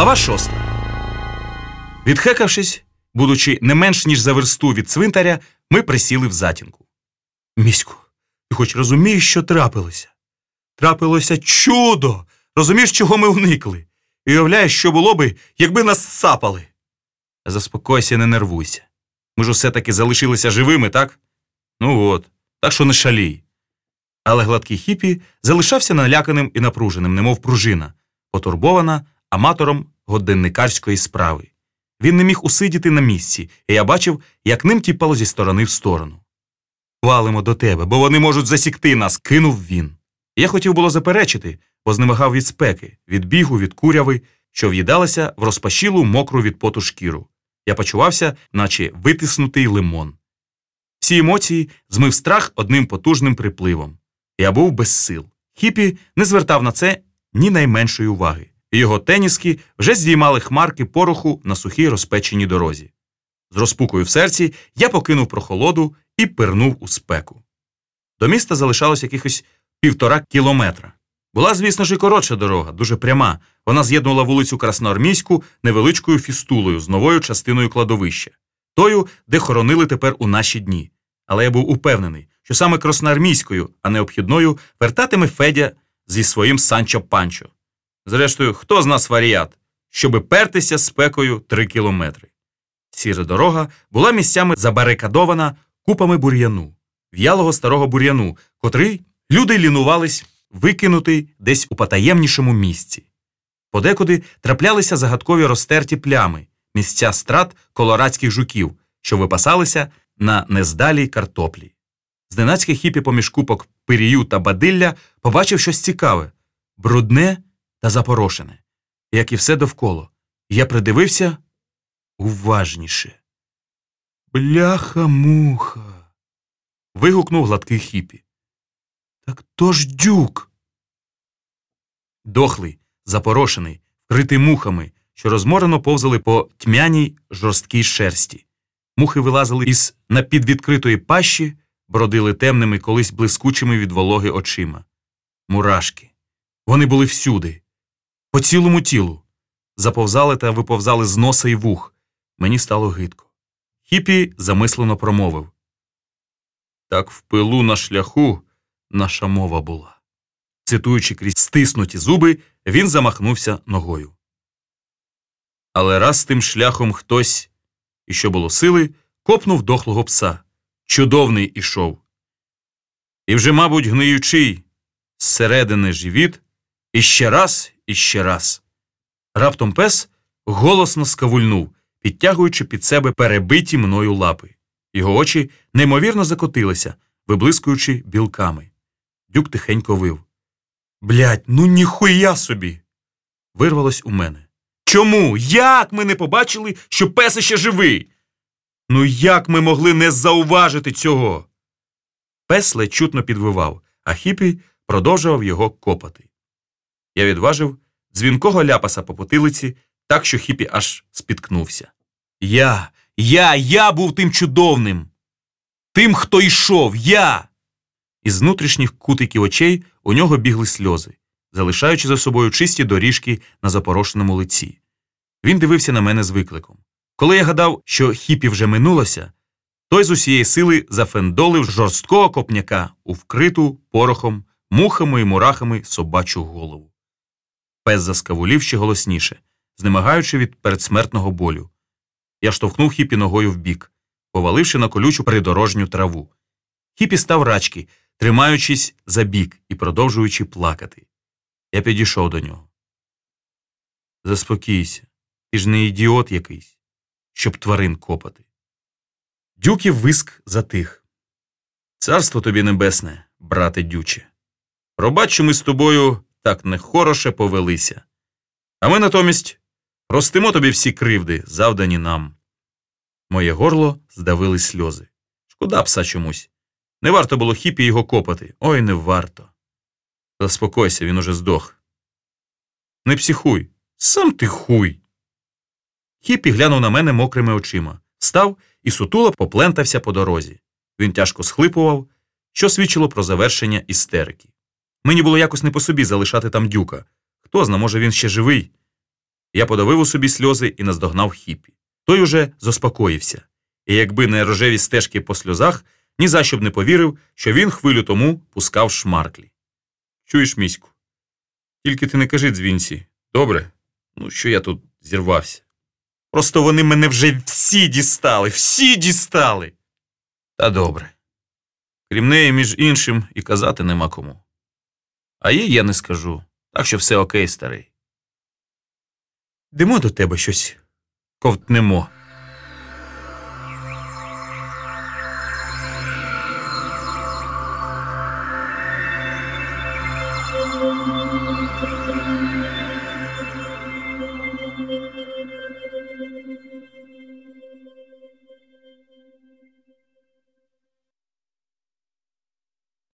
Глава шоста. Відхекавшись, будучи не менш ніж за версту від цвинтаря, ми присіли в затінку. Міську, ти хоч розумієш, що трапилося? Трапилося чудо! Розумієш, чого ми уникли? І уявляєш, що було би, якби нас сапали. Заспокойся, не нервуйся. Ми ж усе таки залишилися живими, так? Ну от, так що не шалій. Але гладкий хіпі залишався наляканим і напруженим, немов пружина, потурбована аматором годинникарської справи. Він не міг усидіти на місці, і я бачив, як ним тіпало зі сторони в сторону. Валимо до тебе, бо вони можуть засікти нас, кинув він. Я хотів було заперечити, бо знемагав від спеки, від бігу, від куряви, що в'їдалася в розпашілу мокру від поту шкіру. Я почувався, наче витиснутий лимон. Всі емоції змив страх одним потужним припливом. Я був без сил. Хіпі не звертав на це ні найменшої уваги. Його теніски вже здіймали хмарки пороху на сухій розпеченій дорозі. З розпукою в серці я покинув прохолоду і пирнув у спеку. До міста залишалось якихось півтора кілометра. Була, звісно ж, і коротша дорога, дуже пряма. Вона з'єднувала вулицю Красноармійську невеличкою фістулою з новою частиною кладовища, тою, де хоронили тепер у наші дні. Але я був упевнений, що саме красноармійською, а не обхідною, вертатиме Федя зі своїм Санчо Панчо. Зрештою, хто з нас варіат, щоби пертися спекою три кілометри. Сіра дорога була місцями забарикадована купами бур'яну, в'ялого старого бур'яну, котрий люди лінувались викинути десь у потаємнішому місці. Подекуди траплялися загадкові розтерті плями, місця страт колорадських жуків, що випасалися на нездалій картоплі. Зненацьке хіпі поміж купок пирію та бадилля побачив щось цікаве, брудне та запорошене, як і все довкола. Я придивився уважніше. Бляха муха. вигукнув гладкий хіпі. Так то ж дюк. Дохлий, запорошений, вкритий мухами, що розморено повзали по тьмяній жорсткій шерсті. Мухи вилазили із напідвідкритої пащі, бродили темними, колись блискучими від вологи очима. Мурашки. Вони були всюди, по цілому тілу. Заповзали та виповзали з носа і вух. Мені стало гидко. Хіпі замислено промовив Так в пилу на шляху наша мова була. Цитуючи крізь стиснуті зуби, він замахнувся ногою. Але раз тим шляхом хтось, і що було сили, копнув дохлого пса. Чудовний ішов. І вже, мабуть, гниючий, зсередини живіт, і ще раз, і ще раз. Раптом пес голосно скавульнув, підтягуючи під себе перебиті мною лапи. Його очі неймовірно закотилися, виблискуючи білками. Дюк тихенько вив. Блять, ну ніхуя собі. Вирвалось у мене. Чому? Як ми не побачили, що пес іще живий? Ну як ми могли не зауважити цього? Пес ледь чутно підвивав, а хіпі продовжував його копати. Я відважив дзвінкого ляпаса по потилиці, так що хіпі аж спіткнувся. Я, я, я був тим чудовним. Тим, хто йшов, я. Із внутрішніх кутиків очей у нього бігли сльози, залишаючи за собою чисті доріжки на запорошеному лиці. Він дивився на мене з викликом. Коли я гадав, що хіпі вже минулося, той з усієї сили зафендолив жорсткого копняка у вкриту порохом, мухами і мурахами собачу голову. Пес заскавулів ще голосніше, знемагаючи від передсмертного болю. Я штовхнув хіпі ногою вбік, поваливши на колючу придорожню траву. Хіпі став рачки, тримаючись за бік і продовжуючи плакати. Я підійшов до нього. Заспокійся, ти ж не ідіот якийсь, щоб тварин копати. Дюків виск затих. Царство тобі небесне, брате дюче. Пробач, що ми з тобою так нехороше повелися. А ми натомість простимо тобі всі кривди, завдані нам. Моє горло здавили сльози. Шкода пса чомусь. Не варто було хіпі його копати. Ой, не варто. Заспокойся, він уже здох. Не психуй, сам ти хуй. Хіпі глянув на мене мокрими очима, став і сутуло поплентався по дорозі. Він тяжко схлипував, що свідчило про завершення істерики. Мені було якось не по собі залишати там дюка. Хто зна, може, він ще живий. Я подавив у собі сльози і наздогнав хіпі. Той уже заспокоївся. І якби не рожеві стежки по сльозах, ні за що б не повірив, що він хвилю тому пускав шмарклі. Чуєш, міську? Тільки ти не кажи дзвінці. Добре? Ну, що я тут зірвався. Просто вони мене вже всі дістали, всі дістали. Та добре. Крім неї, між іншим, і казати нема кому. А їй я не скажу, так що все окей, старий. Димо до тебе щось ковтнемо.